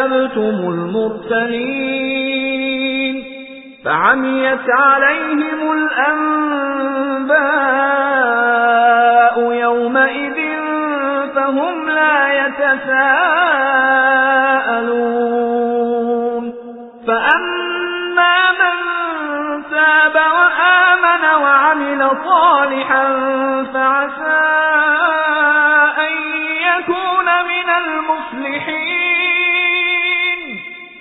أَجَبْتُمُ الْمُرْسَلِينَ فَعَمِيَتْ عَلَيْهِمُ الْأَنبَاءُ يَوْمَئِذٍ فَهُمْ لَا يَتَسَاءَلُونَ فَأَمَّا مَن تَابَ وَآمَنَ وَعَمِلَ صَالِحًا